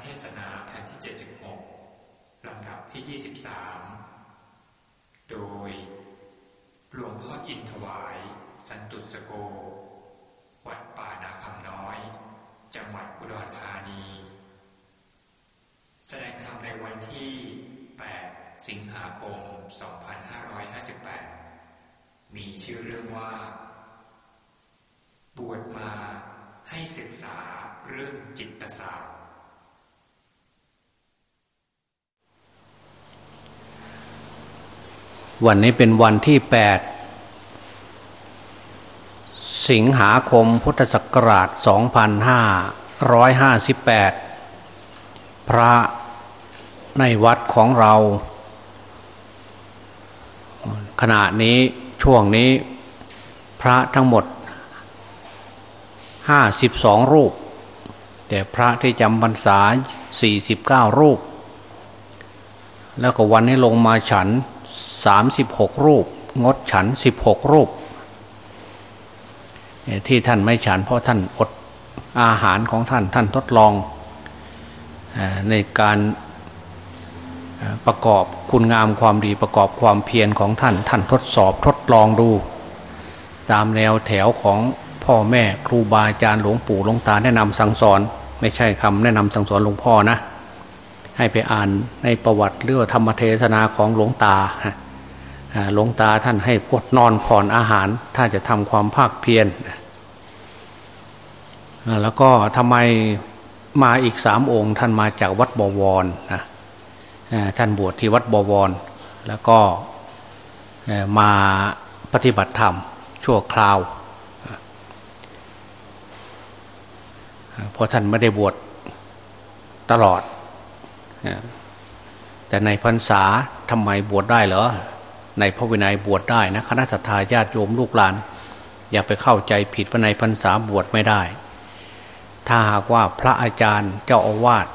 เทศนาแผ่นที่ 76 ลำดับที่ 23 โดย หลวงพ่ออินถวาย สันตุสโก วัดป่านาคำน้อย จังหวัดอุดรธานี แสดงธรรมในวันที่ 8 สิงหาคม 2558 มีชื่อเรื่องว่า บวชมาให้ศึกษาเรื่องจิตศาสตร์ วันนี้เป็นวันที่ 8 สิงหาคมพุทธศักราช 2558 พระในวัดของเรา ขณะนี้ช่วงนี้พระทั้งหมด 52 รูป แต่พระที่จำพรรษา 49 รูป แล้วก็วันนี้ลงมาฉัน สามสิบหกรูป งดฉันสิบหกรูป ที่ท่านไม่ฉันเพราะท่านอดอาหารของท่านท่านทดลองในการประกอบคุณงามความดีประกอบความเพียรของท่านท่านทดสอบทดลองดู ตามแนวแถวของพ่อแม่ครูบาอาจารย์หลวงปู่หลวงตาแนะนำสั่งสอน ไม่ใช่คำแนะนำสั่งสอนหลวงพ่อนะ ให้ไปอ่านในประวัติเรื่องธรรมเทศนาของหลวงตา หลวงตาท่านให้พดนอนผ่อนอาหาร ถ้าจะทำความภาคเพียรแล้วก็ทำไมมาอีกสามองค์ ท่านมาจากวัดบวรนะท่านบวชที่วัดบวร แล้วก็มาปฏิบัติธรรม ชั่วคราวเพราะท่านไม่ได้บวชตลอด แต่ในพรรษาทำไมบวชได้เหรอ ในพระวินัยบวชได้นะคณะสัตยาญาติโยมลูกหลาน อย่าไปเข้าใจผิดว่าในพรรษาบวชไม่ได้ ถ้าหากว่าพระอาจารย์เจ้าอาวาส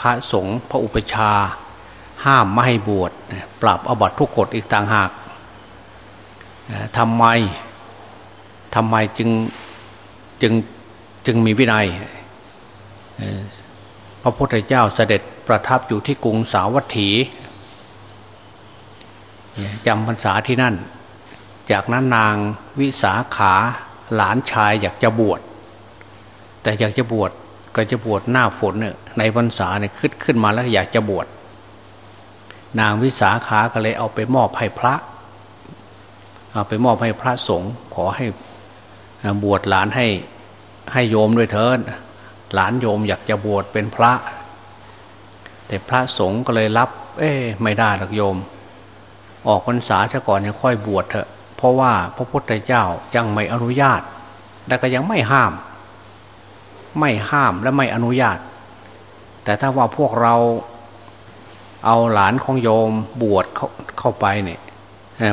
พระสงฆ์พระอุปชา ห้ามไม่ให้บวชปรับอบัตทุกกฎอีกต่างหากทำไมทำไมจึงจึงจึงมีวินัยพระพุทธเจ้าเสด็จประทับอยู่ที่กรุงสาวัตถี จำพรรษาที่นั่น จากนั้นนางวิสาขาหลานชายอยากจะบวช แต่อยากจะบวชก็จะบวชหน้าฝนเนี่ยในพรรษาเนี่ยขึ้นขึ้นมาแล้วอยากจะบวช นางวิสาขาก็เลยเอาไปมอบให้พระ เอาไปมอบให้พระสงฆ์ขอให้บวชหลานให้ให้โยมด้วยเถิดหลานโยมอยากจะบวชเป็นพระ แต่พระสงฆ์ก็เลยรับ เอ้ไม่ได้หรอกโยม ออกพรรษาซะก่อนยังค่อยบวชเถอะ เพราะว่าพระพุทธเจ้ายังไม่อนุญาต และก็ยังไม่ห้าม ไม่ห้ามและไม่อนุญาต แต่ถ้าว่าพวกเราเอาหลานของโยมบวชเข้าเข้าไปเนี่ย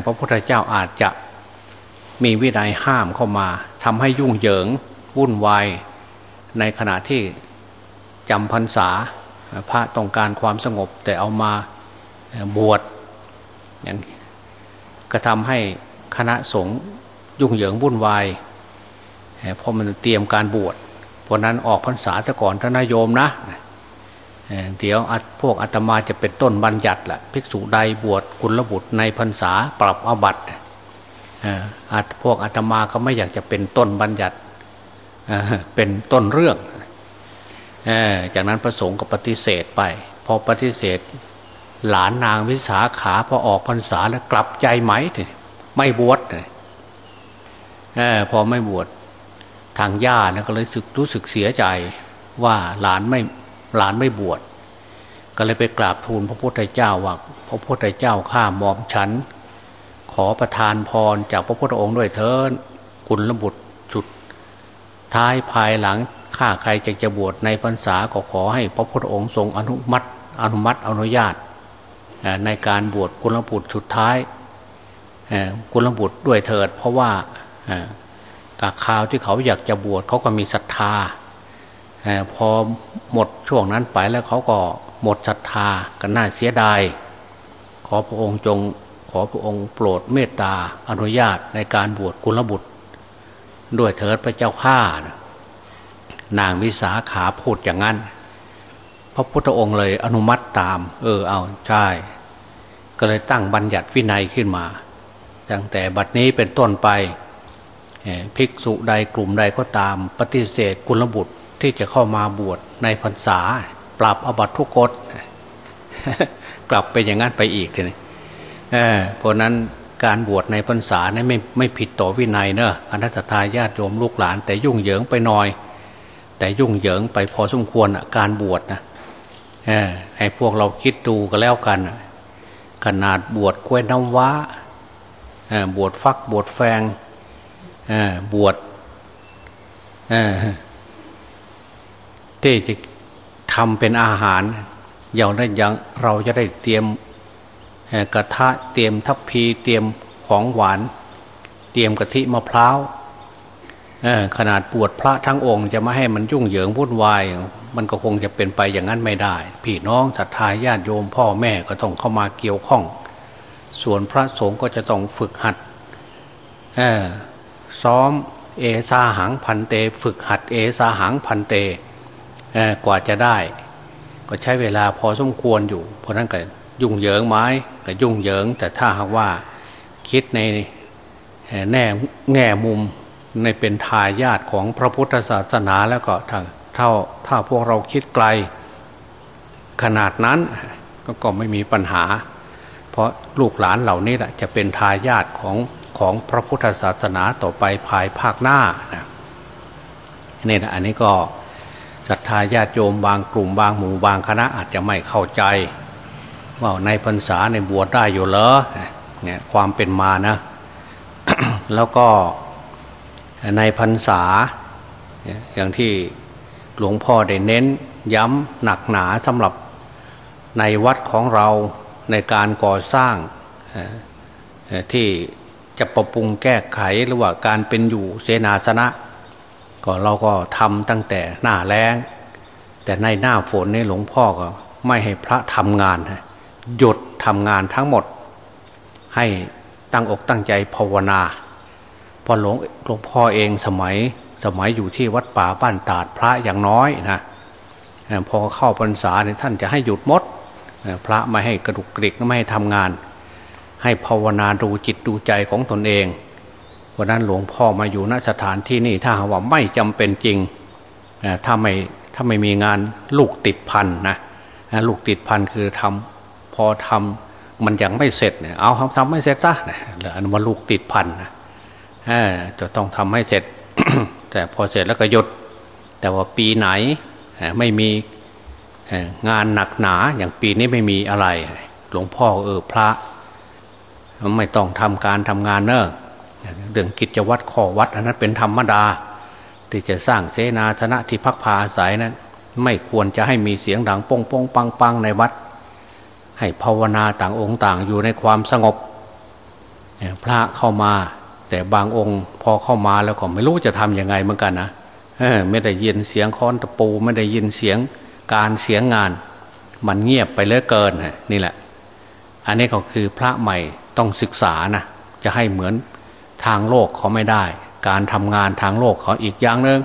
พระพุทธเจ้าอาจจะมีวินัยห้ามเข้ามาทำให้ยุ่งเหยิงวุ่นวายในขณะที่จำพรรษาพระต้องการความสงบแต่เอามาบวช อย่างก็ทำให้คณะสงฆ์ยุ่งเหยิงวุ่นวายเพราะมันเตรียมการบวชเพราะนั้นออกพรรษาซะก่อนท่านายโยมนะเดี๋ยวพวกอาตมาจะเป็นต้นบัญญัติแหละภิกษุใดบวชกุลบุตรในพรรษาปรับอาบัติอาพวกอาตมาก็ไม่อยากจะเป็นต้นบัญญัติเป็นต้นเรื่องจากนั้นพระสงฆ์ก็ปฏิเสธไป พอปฏิเสธ หลานนางวิสาขาพอออกพรรษาแล้วกลับใจไหมไม่บวชเลยพอไม่บวชทางญาติก็เลยรู้สึกเสียใจว่าหลานไม่หลานไม่บวชก็เลยไปกราบทูลพระพุทธเจ้าว่าพระพุทธเจ้าข้ามอมฉัน ขอประทานพรจากพระพุทธองค์ด้วยเถิดกุลบุตรจุด ท้ายภายหลังข้าใครจะจะบวชในพรรษาก็ขอให้พระพุทธองค์ทรงอนุมัติอนุมัติอนุญาต ในการบวชกุลบุตรสุดท้ายกุลบุตรด้วยเถิด เพราะว่ากาข่าวที่เขาอยากจะบวชเขาก็มีศรัทธาพอหมดช่วงนั้นไปแล้วเขาก็หมดศรัทธากันน่าเสียดาย ขอพระองค์จงขอพระองค์โปรดเมตตาอนุญาตในการบวชกุลบุตร ด้วยเถิดพระเจ้าข้านางวิสาขาพูดอย่างนั้น พระพุทธองค์เลยอนุมัติตาม เออเอาใช่ ก็เลยตั้งบัญญัติวินัยขึ้นมา ตั้งแต่บัดนี้เป็นต้นไปภิกษุใดกลุ่มใดก็ตามปฏิเสธกุลบุตรที่จะเข้ามาบวชในพรรษา ปรับอบัตทุกกฎกลับไปอย่างนั้นไปอีกทีนี้เพราะนั้นการบวชในพรรษาเนี่ยไม่ไม่ผิดต่อวินัยเนอะอนัตตาญาติโยมลูกหลาน แต่ยุ่งเหยิงไปหน่อย แต่ยุ่งเหยิงไปพอสมควรการบวชนะให้พวกเราคิดดูก็แล้วกัน ขนาดบวชกล้วยน้ำว้าบวชฟักบวชแฟงบวชที่จะทำเป็นอาหารอย่างนั้นยังเราจะได้เตรียมกระทะเตรียมทัพพีเตรียมของหวาน เตรียมกะทิมะพร้าว ขนาดปวดพระทั้งองค์จะไม่ให้มันยุ่งเหยิงวุ่นวาย มันก็คงจะเป็นไปอย่างนั้นไม่ได้ พี่น้องศรัทธาญาติโยมพ่อแม่ก็ต้องเข้ามาเกี่ยวข้อง ส่วนพระสงฆ์ก็จะต้องฝึกหัดซ้อมเอซาหังพันเต ฝึกหัดเอซาหังพันเตกว่าจะได้ ก็ใช้เวลาพอสมควรอยู่ เพราะนั้นก็ยุ่งเหยิงไม้ก็ยุ่งเหยิง แต่ถ้าหากว่าคิดในแน่แง่มุม ในเป็นทายาทของพระพุทธศาสนาแล้วก็ถ้าเท่าถ้าพวกเราคิดไกล ขนาดนั้นก็ก็ไม่มีปัญหา เพราะลูกหลานเหล่านี้แหละจะเป็นทายาทของของพระพุทธศาสนาต่อไปภายภาคหน้านะนี่นะอันนี้ก็ศรัทธาญาติโยมบางกลุ่มบางหมู่บางคณะอาจจะไม่เข้าใจ ว่าในพรรษาในบวชได้อยู่เหรอเนี่ยความเป็นมานะ แล้วก็ ในพรรษา อย่างที่หลวงพ่อได้เน้นย้ำหนักหนาสำหรับในวัดของเราในการก่อสร้างที่จะปรับปรุงแก้ไขหรือว่าการเป็นอยู่เสนาสนะก็เราก็ทำตั้งแต่หน้าแล้งแต่ในหน้าฝนนี่หลวงพ่อก็ไม่ให้พระทำงาน หยุดทำงานทั้งหมด ให้ตั้งอกตั้งใจภาวนา พอหลวงหลวงพ่อเองสมัยสมัยอยู่ที่วัดป่าบ้านตาดพระอย่างน้อยนะพอเข้าพรรษาเนี่ยท่านจะให้หยุดมด พระไม่ให้กระดุกกริกไม่ให้ทำงาน ให้ภาวนาดูจิตดูใจของตนเองวันนั้นหลวงพ่อมาอยู่ณสถานที่นี่ถ้าว่าไม่จำเป็นจริงถ้าไม่ถ้าไม่มีงานลูกติดพันนะลูกติดพันคือทำพอทำมันยังไม่เสร็จเนี่ยเอาทำไม่เสร็จซะเลือนุมาลูกติดพันนะ จะต้องทำให้เสร็จ แต่พอเสร็จแล้วก็หยุด แต่ว่าปีไหนไม่มีงานหนักหนาอย่างปีนี้ไม่มีอะไร หลวงพ่อเออพระไม่ต้องทำการทำงานเนอะเรื่องกิจวัตรข้อวัดอันนั้นเป็นธรรมดา ที่จะสร้างเสนาธนะที่พักพาอาศัยนั้น ไม่ควรจะให้มีเสียงดังป้องป้องปังปังในวัด ให้ภาวนาต่างองค์ต่างอยู่ในความสงบ พระเข้ามา แต่บางองค์พอเข้ามาแล้วก็ไม่รู้จะทำยังไงเหมือนกันนะไม่ได้ยินเสียงค้อนตะปู ไม่ได้ยินเสียงการเสียงงาน มันเงียบไปเลือเกินนี่แหละ อันนี้ก็คือพระใหม่ต้องศึกษานะจะให้เหมือนทางโลกเขาไม่ได้ การทำงานทางโลกเขาอีกอย่างหนึ่ง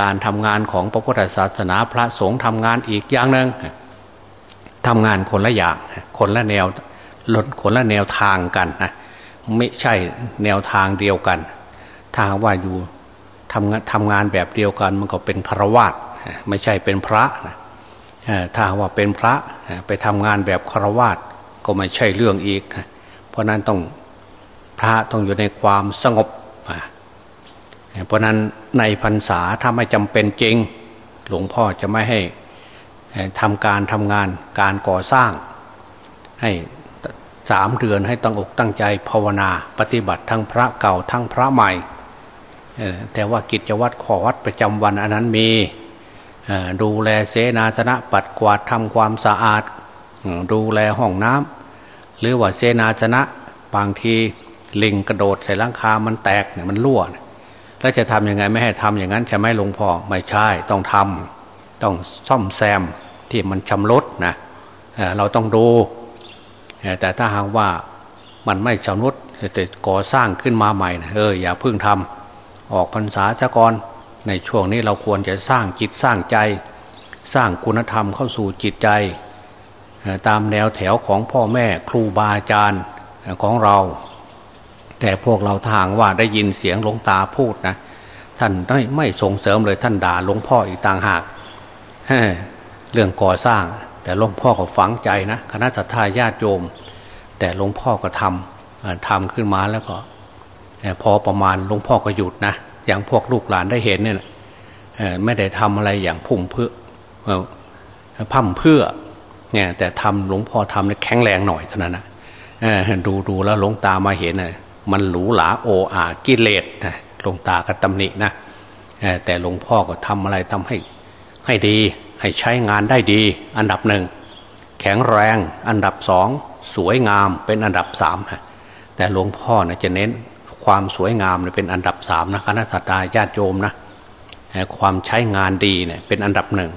การทำงานของพระพุทธศาสนาพระสงฆ์ทำงานอีกอย่างหนึ่งทำงานคนละอย่างคนละแนวลดคนละแนวทางกันนะ ไม่ใช่แนวทางเดียวกัน ถ้าว่าอยู่ทำงานทำงานแบบเดียวกัน มันก็เป็นครวาตไม่ใช่เป็นพระนะถ้าว่าเป็นพระไปทำงานแบบครวาตก็ไม่ใช่เรื่องอีกนะราะนั้นต้องพระต้องอยู่ในความสงบ เพราะนั้นในพรรษาถ้าไม่จำเป็นจริง หลวงพ่อจะไม่ให้ทำการทำงานการก่อสร้าง ให้ สามเดือนให้ตั้งอกตั้งใจภาวนา ปฏิบัติทั้งพระเก่าทั้งพระใหม่แต่ว่ากิจวัตรขอวัดประจำวันอันนั้นมีดูแลเสนาสนะปัดกวาดทำความสะอาด ดูแลห้องน้ำหรือว่าเสนาชนะบางทีลิงกระโดดใส่ลังคา มันแตกเนี่ยมันรั่วแล้วจะทำยังไงไม่ให้ทำอย่างนั้นใช่ไหมหลวงพ่อไม่ใช่ต้องทำต้องซ่อมแซมที่มันชำรุดนะเราต้องดู แต่ถ้าหากว่ามันไม่ชำรุดแต่ก่อสร้างขึ้นมาใหม่เอออย่าเพิ่งทำออกพรรษาซะก่อนในช่วงนี้เราควรจะสร้างจิตสร้างใจ สร้างคุณธรรมเข้าสู่จิตใจ ตามแนวแถวของพ่อแม่ครูบาอาจารย์ของเรา แต่พวกเราทางว่าได้ยินเสียงหลวงตาพูดนะท่านไม่ไม่ส่งเสริมเลยท่านด่าหลวงพ่ออีกต่างหากเรื่องก่อสร้าง แต่หลวงพ่อก็ฝังใจนะคณะทาญาติโยม แต่หลวงพ่อก็ทำทำขึ้นมาแล้วก็พอประมาณหลวงพ่อก็หยุดนะอย่างพวกลูกหลานได้เห็นเนี่ยไม่ได้ทำอะไรอย่างพุ่มเพื่อพั่มเพื่อเนี่ยแต่ทำหลวงพ่อทำเนี่ยแข็งแรงหน่อยเท่านั้นนะดูดูแล้วหลวงตามาเห็นน่ยมันหรูหราโออากิเลสนะหลวงตาก็ตำหนินะแต่หลวงพ่อก็ทำอะไรทำให้ให้ดี ให้ใช้งานได้ดี อันดับหนึ่งแข็งแรงอันดับสองสวยงามเป็นอันดับสามแต่หลวงพ่อนะจะเน้นความสวยงามเป็นอันดับสามนะคณะสัตยาญาติโยมนะความใช้งานดีเนี่ยเป็นอันดับหนึ่ง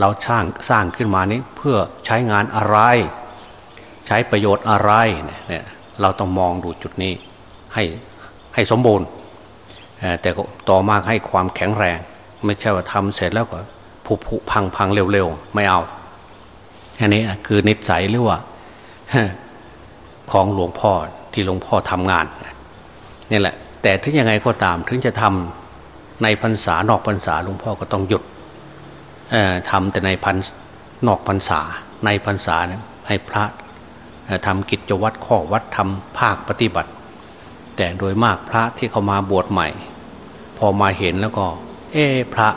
เราสร้างสร้างขึ้นมานี้เพื่อใช้งานอะไร ใช้ประโยชน์อะไรเนี่ยเราต้องมองดูจุดนี้ให้ให้สมบูรณ์แต่ต่อมาให้ความแข็งแรง ไม่ใช่ว่าทำเสร็จแล้วก็ ผุผุพังพังเร็วๆ ไม่เอา อันนี้คือนิสัยหรือว่าของหลวงพ่อที่หลวงพ่อทำงานนี่แหละ แต่ถึงยังไงก็ตามถึงจะทำในพรรษานอกพรรษาหลวงพ่อก็ต้องหยุดทำแต่ในพันนอกพรรษา ในพรรษาให้พระทำกิจวัตรข้อวัดทำภาคปฏิบัติ แต่โดยมากพระที่เขามาบวชใหม่ พอมาเห็นแล้วก็ เอ๊พระ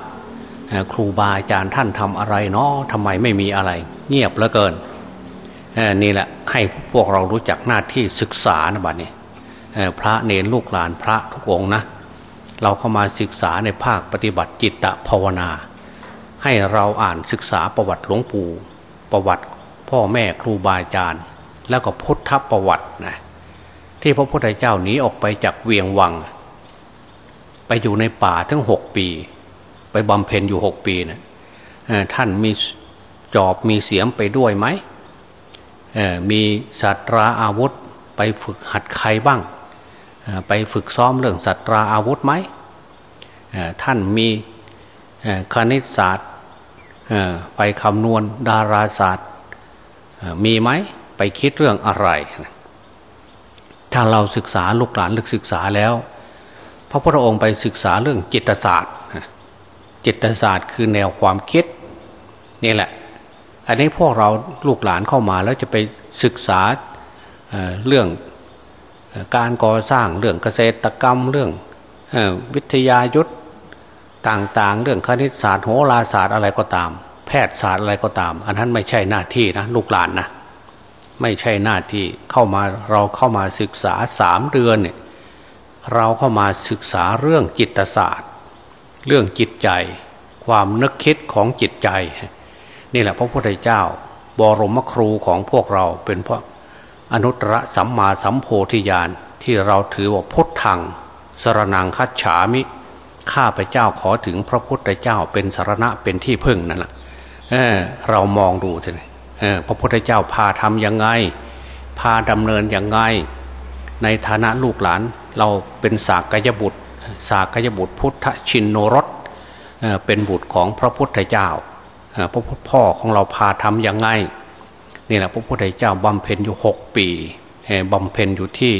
ครูบาอาจารย์ท่านทำอะไรเนาะทำไมไม่มีอะไร เงียบเหลือเกินนี่แหละให้พวกเรารู้จักหน้าที่ศึกษานะบัดนี้พระเนรลูกหลานพระทุกองนะ เราเข้ามาศึกษาในภาคปฏิบัติจิตตภาวนา ให้เราอ่านศึกษาประวัติหลวงปู่ ประวัติพ่อแม่ครูบาอาจารย์ แล้วก็พุทธประวัตินะที่พระพุทธเจ้าหนีออกไปจากเวียงวัง ไปอยู่ในป่าทั้งหกปี ไปบำเพ็ญอยู่หกปีนะท่านมีจอบมีเสียมไปด้วยไหมมีสัตราอาวุธไปฝึกหัดใครบ้าง ไปฝึกซ้อมเรื่องสัตราอาวุธไหมท่านมีคณิตศาสตร์ไปคำนวณดาราศาสตร์มีไหมไปคิดเรื่องอะไร ถ้าเราศึกษาลูกหลานลึกศึกษาแล้ว พระพุทธองค์ไปศึกษาเรื่องจิตศาสตร์ จิตศาสตร์คือแนวความคิดนี่แหละ อันนี้พวกเราลูกหลานเข้ามาแล้วจะไปศึกษาเรื่องการก่อสร้างเรื่องเกษตรกรรมเรื่องวิทยายุทธต่างๆ เรื่องคณิตศาสตร์โหราศาสตร์อะไรก็ตาม แพทยศาสตร์อะไรก็ตาม อันนั้นไม่ใช่หน้าที่นะลูกหลานนะไม่ใช่หน้าที่เข้ามาเราเข้ามาศึกษาสามเดือนเนี่ยเราเข้ามาศึกษาเรื่องจิตศาสตร์ เรื่องจิตใจ ความนึกคิดของจิตใจ นี่แหละพระพุทธเจ้า บรมครูของพวกเราเป็นพระอนุตตรสัมมาสัมโพธิญาณที่เราถือว่าพุทธังสรนังคัจฉามิ ข้าพเจ้าขอถึงพระพุทธเจ้าเป็นสารณะเป็นที่พึ่งนั่นแหละเเรามองดูเถอะพระพุทธเจ้าพาทำยังไง พาดำเนินยังไง ในฐานะลูกหลาน เราเป็นสากยบุตร สากยบุตรพุทธชินโนรสเป็นบุตรของพระพุทธเจ้าพระพุทธพ่อของเราพาทำยังไงนี่แหละพระพุทธเจ้าบำเพ็ญอยู่หกปีบำเพ็ญอยู่ที่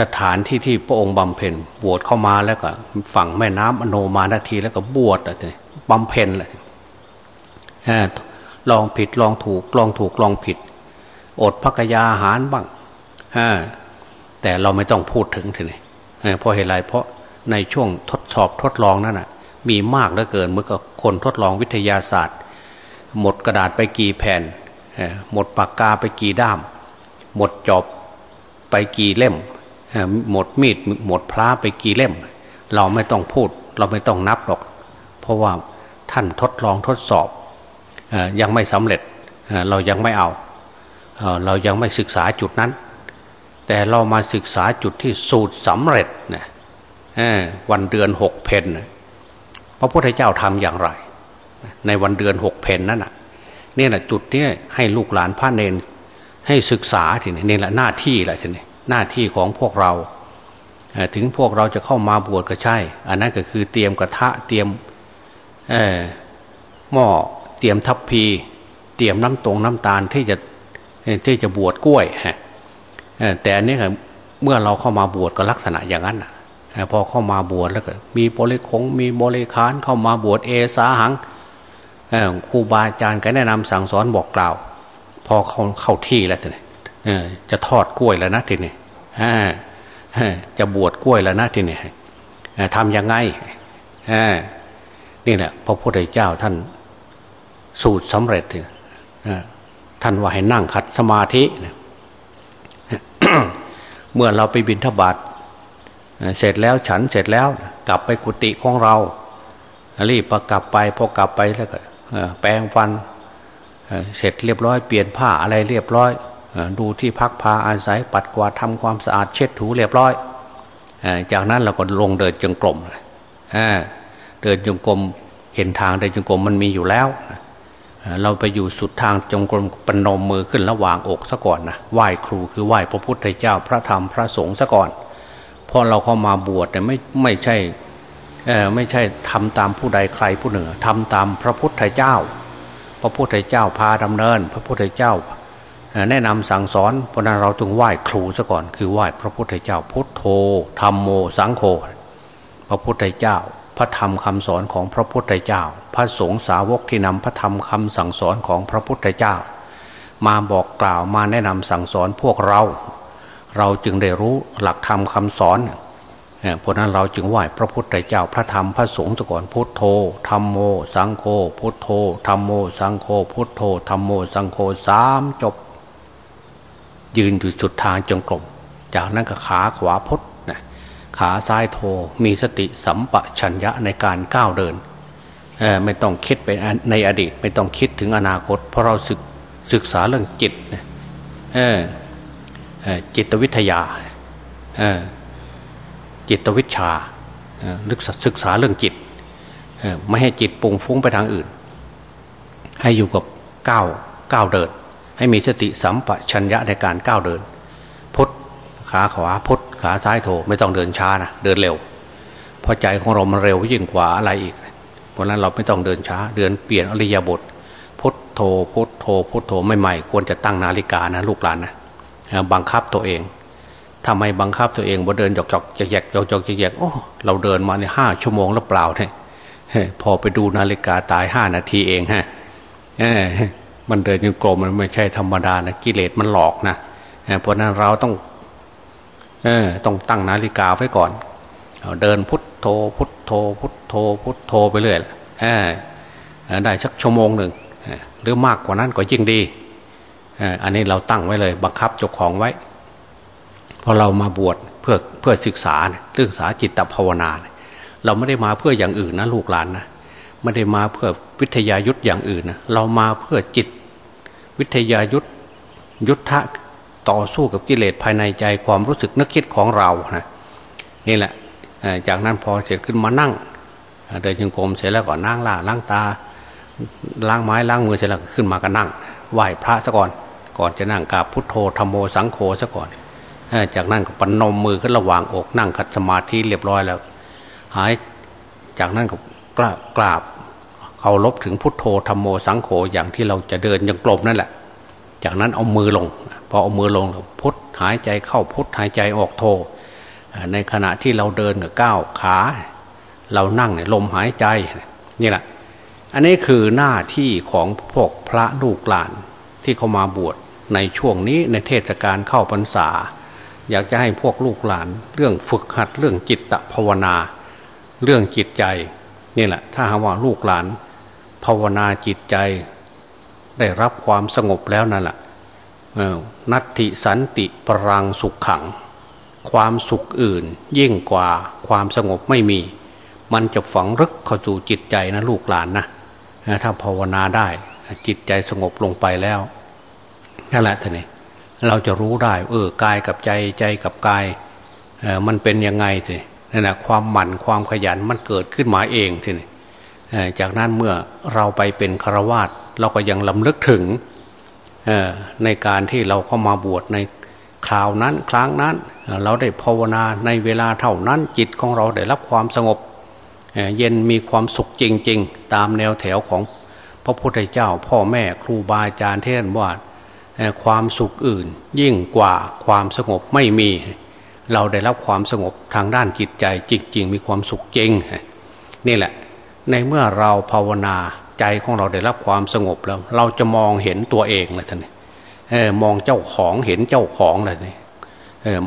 สถานที่ที่พระองค์บำเพ็ญบวชเข้ามาแล้วก็ฝั่งแม่น้ำอโนมานาทีแล้วก็บวชอะไรบำเพ็ญเลยลองผิดลองถูกลองถูกลองผิด อดพักยาอาหารบ้าง แต่เราไม่ต้องพูดถึงทีนี้เพราะเหตุไรเพราะในช่วงทดสอบทดลองนั่นนะมีมากเหลือเกินเมื่อกับคนทดลองวิทยาศาสตร์ หมดกระดาษไปกี่แผ่น หมดปากกาไปกี่ด้าม หมดจอบไปกี่เล่ม หมดมีดหมดพระไปกี่เล่ม เราไม่ต้องพูด เราไม่ต้องนับหรอก เพราะว่าท่านทดลองทดสอบยังไม่สำเร็จเรายังไม่เอา เรายังไม่ศึกษาจุดนั้น แต่เรามาศึกษาจุดที่สูตรสำเร็จนะวันเดือนหกเพนพระพุทธเจ้าทำอย่างไร ในวันเดือนหกเพนนั่นน่ะนี่แหละจุดนี้ให้ลูกหลานพระเนนให้ศึกษาทีนี้นี่แหละหน้าที่แหละทีนี้หน้าที่ของพวกเรา ถึงพวกเราจะเข้ามาบวชก็ใช่ อันนั้นก็คือเตรียมกระทะเตรียมหม้อเตรียมทัพพี เตรียมน้ำตรงน้ำตาลที่จะที่จะบวชกล้วยฮะ แต่อันนี้เมื่อเราเข้ามาบวชก็ลักษณะอย่างนั้นพอเข้ามาบวชแล้วก็มีบริคงมีบริคารเข้ามาบวชเอสาหังครูบาอาจารย์ก็แนะนำสั่งสอนบอกกล่าว พอเขาเข้าที่แล้วทีนี้จะทอดกล้วยแล้วนะทีนี้จะบวชกล้วยแล้วนะทีนี้ทำยังไงนี่แหละพระพุทธเจ้าท่านสูตรสำเร็จท่านว่าให้นั่งคัดสมาธิ เมื่อเราไปบินทบาทเสร็จแล้วฉันเสร็จแล้วกลับไปกุฏิของเรา รีบประกลับไปพอกลับไปแล้วก็แปรงฟันเสร็จเรียบร้อยเปลี่ยนผ้าอะไรเรียบร้อย ดูที่พักพาอาศัยปัดกวาดทำความสะอาดเช็ดถูเรียบร้อย จากนั้นเราก็ลงเดินจงกรมเดินจงกรมเห็นทางเดินจงกรมมันมีอยู่แล้ว เราไปอยู่สุดทางจงกรมปนมมือขึ้นระหว่างอกซะก่อนนะไหว้ครูคือไหว้พระพุทธเจ้าพระธรรมพระสงฆ์ซะก่อนพอเราเข้ามาบวชเนี่ยไม่ไม่ใช่ไม่ใช่ทำตามผู้ใดใครผู้หนึ่งทำตามพระพุทธเจ้า พระพุทธเจ้าพาดำเนิน พระพุทธเจ้าแนะนำสั่งสอนเพราะนั้นเราต้องไหว้ครูซะก่อนคือไหว้พระพุทธเจ้าพุทโธธรรมโมสังโฆพระพุทธเจ้า พระธรรมคำสอนของพระพุทธเจ้า พระสงฆ์สาวกที่นำพระธรรมคำสั่งสอนของพระพุทธเจ้า มาบอกกล่าวมาแนะนำสั่งสอนพวกเรา เราจึงได้รู้หลักธรรมคาสอนเพราะนั้นเราจึงไหว้พระพุทธเจ้าพระธรรมพระสงฆ์ก่อนพุทโธธรรมโม สังโฆพุทโธธรรมโม สังโฆพุทโธธรรมโม สังโฆสามจบ ยืนอยู่สุดทางจงกรมจากนั้นก็ขาขวาพดนะขาซ้ายโทมีสติสัมปชัญญะในการก้าวเดิน ไม่ต้องคิดไปในอดีต ไม่ต้องคิดถึงอนาคต เพราะเราศึกศึกษาเรื่องจิตจิตวิทยาจิตวิชาลึกศึกษาเรื่องจิตไม่ให้จิตปุงฟุ้งไปทางอื่น ให้อยู่กับก้าวก้าวเดิน ให้มีสติสัมปชัญญะในการก้าวเดินพุทขาขวาพุทขาซ้ายโถไม่ต้องเดินช้านะเดินเร็ว เพราะใจของเรามันเร็วยิ่งกว่าอะไรอีกเพราะนั้นเราไม่ต้องเดินช้า เดินเปลี่ยนอริยบทพุทโธพุทโธพุทโธใหม่ๆควรจะตั้งนาฬิกานะลูกหลานนะบังคับตัวเองทำไมบังคับตัวเองว่าเดินจอกจอกจะแยกจอกจอกจะแยกโอ้เราเดินมาในห้าชั่วโมงแล้วเปล่าเนี่ยพอไปดูนาฬิกาตายห้านาทีเองฮะมันเดินยังกลมมันไม่ใช่ธรรมดานะกิเลสมันหลอกนะเพราะนั้นเราต้อง เออต้องตั้งนาฬิกาไว้ก่อน เดินพุทโธพุทโธ พุทโธ พุทโธไปเรื่อยได้สักชั่วโมงหนึ่งหรือมากกว่านั้นก็ยิ่งดี อันนี้เราตั้งไว้เลยบังคับเจ้าของไว้ พอเรามาบวชเพื่อเพื่อศึกษาศึกษาจิตภาวนา เราไม่ได้มาเพื่ออย่างอื่นนะลูกหลานนะไม่ได้มาเพื่อวิทยายุทธอย่างอื่นนะเรามาเพื่อจิตวิทยายุทธยุทธะต่อสู้กับกิเลสภายในใจความรู้สึกนึกคิดของเรานะนี่แหละ จากนั้นพอเสร็จขึ้นมานั่งเดินจงกรมเสร็จแล้วก็นั่งล่าล้างตาล้างไม้ล้างมือเสร็จแล้วขึ้นมาก็นั่ง ไหว้พระซะก่อน ก่อนจะนั่งกราบพุทโธธรรมโมสังโฆซะก่อน จากนั้นก็ปนมมือขึ้นระหว่างอกนั่งคัดสมาธิเรียบร้อยแล้ว หายจากนั้นก็กราบกราบเคารพถึงพุทโธธรรมโมสังโฆอย่างที่เราจะเดินยังกลมนั่นแหละ จากนั้นเอามือลง พอเอามือลงพุทหายใจเข้าพุทหายใจออกโธ ในขณะที่เราเดินกับก้าวขา เรานั่งเนี่ยลมหายใจนี่แหละ อันนี้คือหน้าที่ของพวกพระลูกหลานที่เขามาบวชในช่วงนี้ในเทศกาลเข้าพรรษา อยากจะให้พวกลูกหลาน เรื่องฝึกหัดเรื่องจิตภาวนา เรื่องจิตใจนี่แหละ ถ้าหาว่าลูกหลาน ภาวนาจิตใจ ได้รับความสงบแล้วนั่นแหละนัตติสันติปรังสุขขัง ความสุขอื่น ยิ่งกว่าความสงบไม่มี มันจะฝังรึกเข้าสู่จิตใจนะลูกหลานนะถ้าภาวนาได้จิตใจสงบลงไปแล้วนั่นแหละท่านนี่เราจะรู้ได้ เออกายกับใจใจกับกายมันเป็นยังไงทีนั่นแหะความหมั่นความขยันมันเกิดขึ้นมาเองทีนี้จากนั้นเมื่อเราไปเป็นฆราวาสเราก็ยังลำลึกถึงในการที่เราเข้ามาบวชในคราวนั้น ครั้งนั้น เราได้ภาวนาในเวลาเท่านั้นจิตของเราได้รับความสงบ เย็นมีความสุขจริง ๆ ตามแนวแถวของพระพุทธเจ้าพ่อแม่ครูบาอาจารย์เทศว่าความสุขอื่นยิ่งกว่าความสงบไม่มี เราได้รับความสงบทางด้านจิตใจจริง ๆ มีความสุขจริง นี่แหละ ในเมื่อเราภาวนาใจของเราได้รับความสงบแล้ว เราจะมองเห็นตัวเองเลยท่านมองเจ้าของเห็นเจ้าของเลยนี่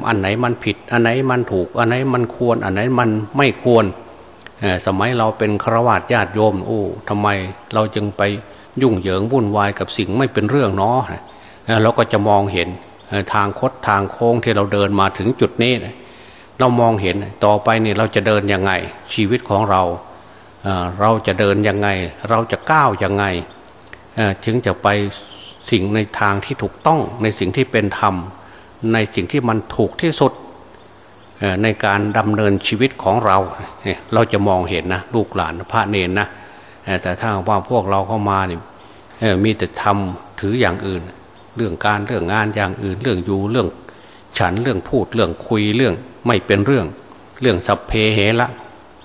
อันไหนมันผิด อันไหนมันถูก อันไหนมันควร อันไหนมันไม่ควรสมัยเราเป็นฆราวาสญาติโยมโอ้ทำไมเราจึงไปยุ่งเหยิงวุ่นวายกับสิ่งไม่เป็นเรื่องเนาะเราก็จะมองเห็นทางคดทางโค้งที่เราเดินมาถึงจุดนี้ เรามองเห็นต่อไปนี่เราจะเดินยังไง ชีวิตของเรา เราจะเดินยังไง เราจะก้าวยังไงถึงจะไปสิ่งในทางที่ถูกต้องในสิ่งที่เป็นธรรม ในสิ่งที่มันถูกที่สุดในการดำเนินชีวิตของเรา เราจะมองเห็นนะลูกหลานพระเนนนะแต่ถ้าว่าพวกเราเข้ามาเนี่ยมีแต่ทำถืออย่างอื่น เรื่องการเรื่องงานอย่างอื่น เรื่องอยู่เรื่องฉันเรื่องพูดเรื่องคุยเรื่องไม่เป็นเรื่อง เรื่องสัพเพเหระ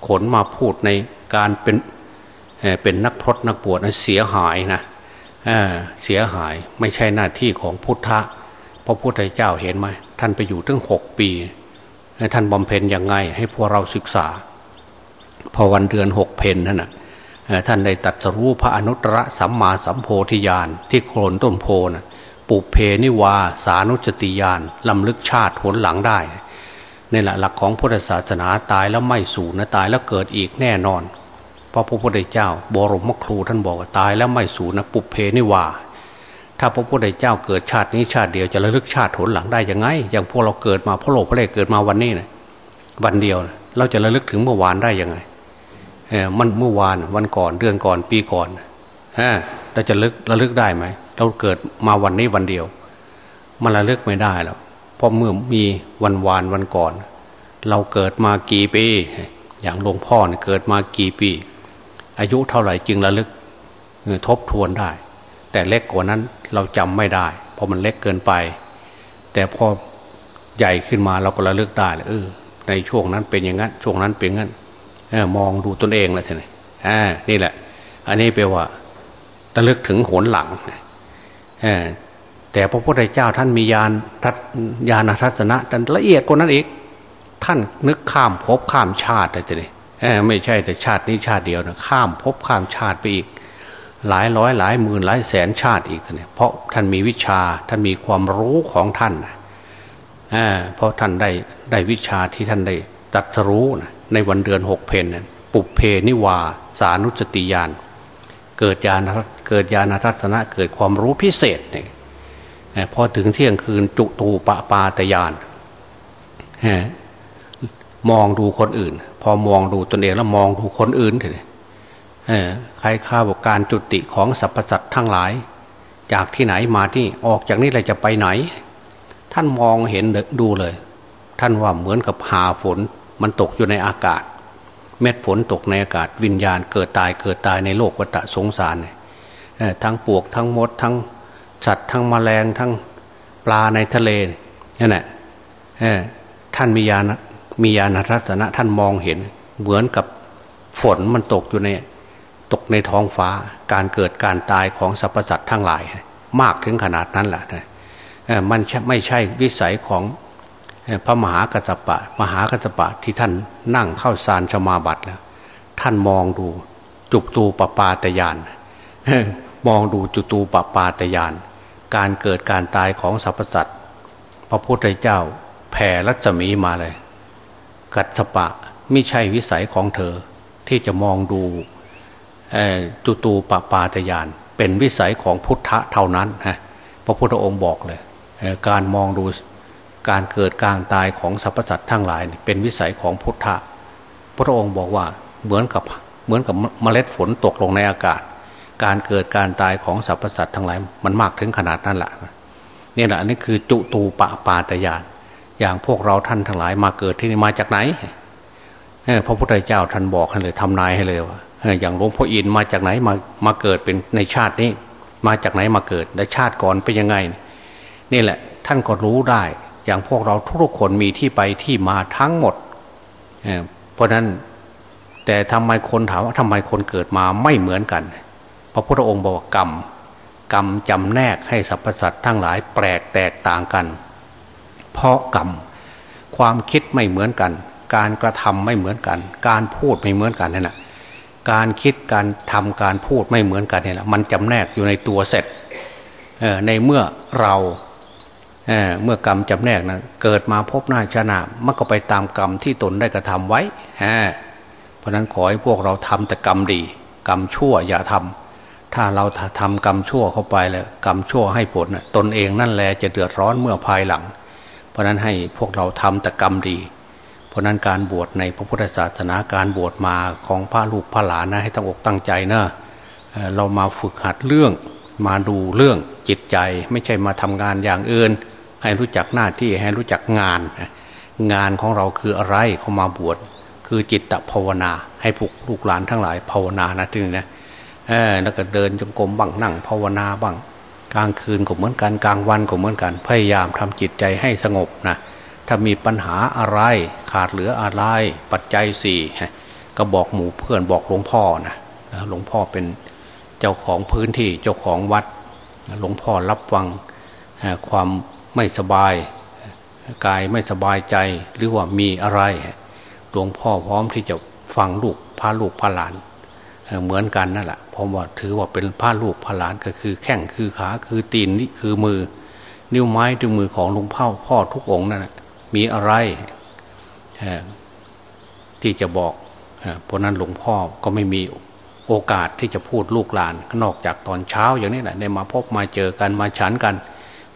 ขนมาพูดในการเป็นเป็นนักพรตนักบวชนะเสียหายนะเสียหายไม่ใช่หน้าที่ของพุทธะ ระพุทธเจ้าเห็นไหมท่านไปอยู่ถึงหกปีท่านบำเพ็ญยังไง ให้พวกเราศึกษา พอวันเดือนหกเพนนั่นนะท่านได้ตัดสรู้พระอนุตตรสัมมาสัมโพธิญาณที่โคลนต้นโพนะปุเพนิวาสานุจติญาณลำลึกชาติผลหลังได้นี่แหละหลักของพุทธศาสนาตายแล้วไม่สูญนะตายแล้วเกิดอีกแน่นอน เพราะพระพุทธเจ้า บรมครูท่านบอกว่าตายแล้วไม่สูญนะปุเพนิวา ถ้าพระพุทธเจ้าเกิดชาตินี้ชาติเดียวจะระลึกชาติผลหลังได้ยังไง อย่างพวกเราเกิดมาพระโลกพระเลเกิดมาวันนี้นะวันเดียวนะเราจะระลึกถึงเมื่อวานได้ยังไงเออมันเมื่อวานวันก่อนเดือนก่อนปีก่อนฮะเราจะลึกระลึกได้ไหมเราเกิดมาวันนี้วันเดียว มันระลึกไม่ได้แล้วเพราะเมื่อมีวันวานวันก่อน เราเกิดมากี่ปี อย่างหลวงพ่อเนี่ยเกิดมากี่ปี อายุเท่าไหร่จึงระลึกทบทวนได้ แต่เล็กกว่านั้นเราจำไม่ได้ เพราะมันเล็กเกินไป แต่พอใหญ่ขึ้นมาเราก็ระลึกได้เลยเออในช่วงนั้นเป็นอย่างนั้นช่วงนั้นเป็นงั้นมองดูตนเองเลยทีนี้นี่แหละ อันนี้แปลว่าระลึกถึงหนหลังแต่พระพุทธเจ้าท่านมียานทัญาณทัศนะท่านละเอียดกว่านั้นอีก ท่านนึกข้ามภพข้ามชาติเลยทีนี้ไม่ใช่แต่ชาตินี้ชาติเดียวนะข้ามภพข้ามชาติไปอีก หลายร้อยหลายหมื่นหลายแสนชาติอีกเนี่ยเพราะท่านมีวิชาท่านมีความรู้ของท่านเพราะท่านได้ได้วิชาที่ท่านได้ตัดรู้นะในวันเดือนหกเพนนั้นปุเพนิวาสานุสติยาน เกิดญาณเกิดญาณทัศนะเกิดความรู้พิเศษเนี่ยพอถึงเที่ยงคืนจุตูปะปาตยานมองดูคนอื่น พอมองดูตนเองแล้วมองดูคนอื่นเลย ใครข้าวการจุติของสรรพสัตว์ทั้งหลาย จากที่ไหนมาที่ออกจากนี้เราจะไปไหน ท่านมองเห็นดูเลย ท่านว่าเหมือนกับหาฝนมันตกอยู่ในอากาศ เม็ดฝนตกในอากาศวิญญาณเกิดตายเกิดตายในโลกวัฏสงสารทั้งปวกทั้งมดทั้งสัตว์ทั้งมแมลงทั้งปลาในทะเลนั่นแหละท่านมีญาณมีญาณทัศนะท่านมองเห็นเหมือนกับฝนมันตกอยู่ใน ตกในท้องฟ้า การเกิดการตายของสรรพสัตว์ทั้งหลาย มากถึงขนาดนั้นแหละมันไม่ใช่วิสัยของพระมหากัจจปะ มหากัจจปะที่ท่านนั่งเข้าสารชมาบัตแล้ว ท่านมองดูจุตูปปาตยานมองดูจุตูปปาตยาน การเกิดการตายของสรรพสัตว์พระพุทธเจ้าแผ่รัศมีมาเลย กัจจปะไม่ใช่วิสัยของเธอที่จะมองดู จุตูปปาตยาน เป็นวิสัยของพุทธะเท่านั้นฮะพระพุทธองค์บอกเลยการมองดูการเกิดการตายของสรรพสัตว์ทั้งหลาย เป็นวิสัยของพุทธะพระองค์บอกว่าเหมือนกับเหมือนกับเมล็ดฝนตกลงในอากาศ การเกิดการตายของสรรพสัตว์ทั้งหลาย มันมากถึงขนาดนั้นแหละนี่แหละอันนี้คือจุตูปะปาตยาน อย่างพวกเราท่านทั้งหลายมาเกิดที่นี่มาจากไหนพระพุทธเจ้าท่านบอกให้เลยทำนายให้เลยว่า อย่างหลวงพ่ออินมาจากไหนมามาเกิดเป็นในชาตินี้ มาจากไหนมาเกิดและชาติก่อนเป็นยังไง นี่แหละ ท่านก็รู้ได้ อย่างพวกเราทุกคนมีที่ไปที่มาทั้งหมดเพราะนั้นแต่ทำไมคนถามว่าทำไมคนเกิดมาไม่เหมือนกัน พระพุทธองค์บอกว่ากรรม กรรมจำแนกให้สรรพสัตว์ทั้งหลายแปลกแตกต่างกัน เพราะกรรม ความคิดไม่เหมือนกัน การกระทำไม่เหมือนกัน การพูดไม่เหมือนกันนี่นแหละ การคิดการทำการพูดไม่เหมือนกันเนี่ยแหละมันจำแนกอยู่ในตัวเสร็จในเมื่อเราเเมื่อกรรมจำแนกนะเกิดมาพบหน้าชนะมันก็ไปตามกรรมที่ตนได้กระทำไว้เพราะนั้นขอให้พวกเราทำแต่กรรมดี กรรมชั่วอย่าทำถ้าเราทำกรรมชั่วเข้าไปแล้วกรรมชั่วให้ผลตนเองนั่นแหละจะเดือดร้อนเมื่อภายหลัง เพราะนั้นให้พวกเราทำแต่กรรมดี เพราะนั้นการบวชในพระพุทธศาสนาการบวชมาของพระลูกพระหลานนะให้ตั้งอกตั้งใจนะเรามาฝึกหัดเรื่องมาดูเรื่องจิตใจ ไม่ใช่มาทำงานอย่างอื่น ให้รู้จักหน้าที่ให้รู้จักงาน งานของเราคืออะไรเขามาบวชคือจิตตภาวนา ให้พวกลูกหลานทั้งหลายภาวนานะที่นี้นะแล้วก็เดินจงกรมบ้างนั่งภาวนาบ้างกลางคืนก็เหมือนกันกลางวันก็เหมือนกัน พยายามทำจิตใจให้สงบนะ ถ้ามีปัญหาอะไรขาดเหลืออะไรปัจจัยสี่ก็บอกหมู่เพื่อนบอกหลวงพ่อนะหลวงพ่อเป็นเจ้าของพื้นที่เจ้าของวัด หลวงพ่อรับฟังความไม่สบายกายไม่สบายใจหรือว่ามีอะไรหลวงพ่อพร้อมที่จะฟังลูกพาลูกพาหลานเหมือนกันนั่นแหละเพราะว่าถือว่าเป็นพาลูกพาหลานก็คือแข้งคือขาคือตีนนี่คือมือ นิ้วไม้นิ้วมือของหลวงพ่อพ่อทุกองนั่นแหละ มีอะไรที่จะบอกเพราะนั้นหลวงพ่อก็ไม่มีโอกาสที่จะพูดลูกหลานนอกจากตอนเช้าอย่างนี้แหละได้มาพบมาเจอกันมาฉันกัน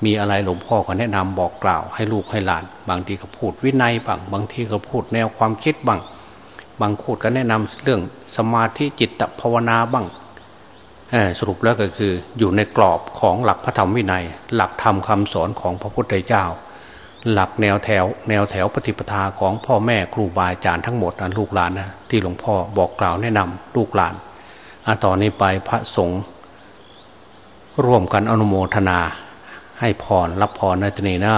มีอะไรหลวงพ่อก็แนะนำบอกกล่าว ให้ลูกให้หลาน บางทีก็พูดวินัยบางบางทีก็พูดแนวความคิดบางบางพูดก็แนะนำเรื่องสมาธิจิตภาวนาบ้างสรุปแล้วก็คืออยู่ในกรอบของหลักพระธรรมวินัย หลักธรรมคาสอนของพระพุทธเจ้า หลักแนวแถว แนวแถวปฏิปทาของพ่อแม่ครูบาอาจารย์ทั้งหมดนลูกหลานนะที่หลวงพ่อบอกกล่าวแนะนำลูกหลานอต่อนนี้ไปพระสงฆ์ร่วมกันอนุโมทนา ให้พรรับพรในตนีนะ